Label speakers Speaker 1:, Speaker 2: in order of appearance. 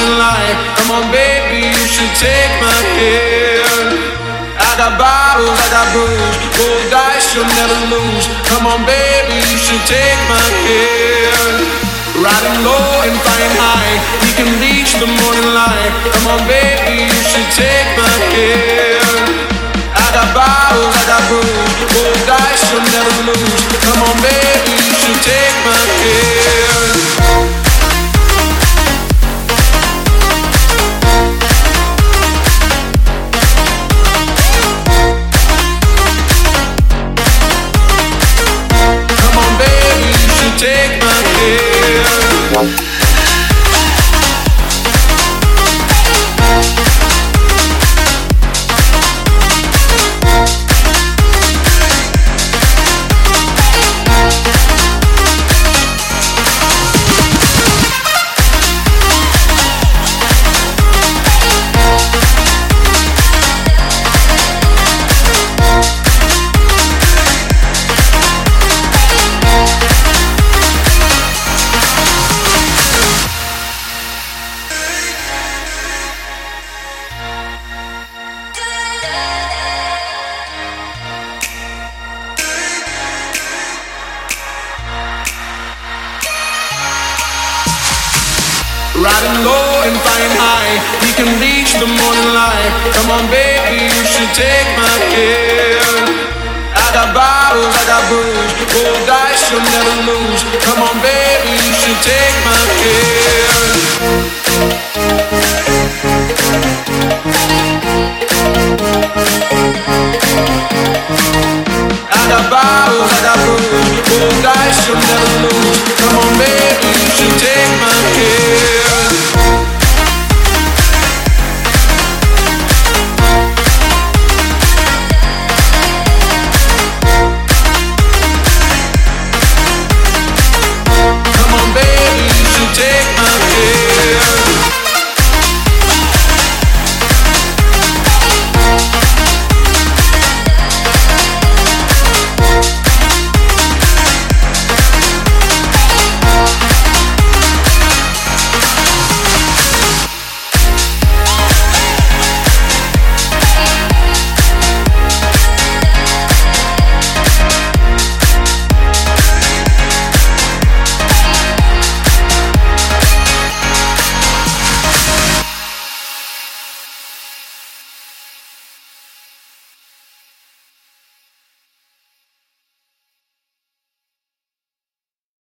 Speaker 1: reach the morning light. Come on, baby, you should take my hand. I got bottles, I got booze, roll dice, you'll never lose. Come on, baby, you should take my hand. Riding low and flying high, we can reach the morning light. Come on, baby, you should take hand. Riding low and flying high, we can reach the morning light. Come on, baby, you should take my hand. I got bottles, I got booze, roll dice, you'll never lose. Come on, baby, you should take.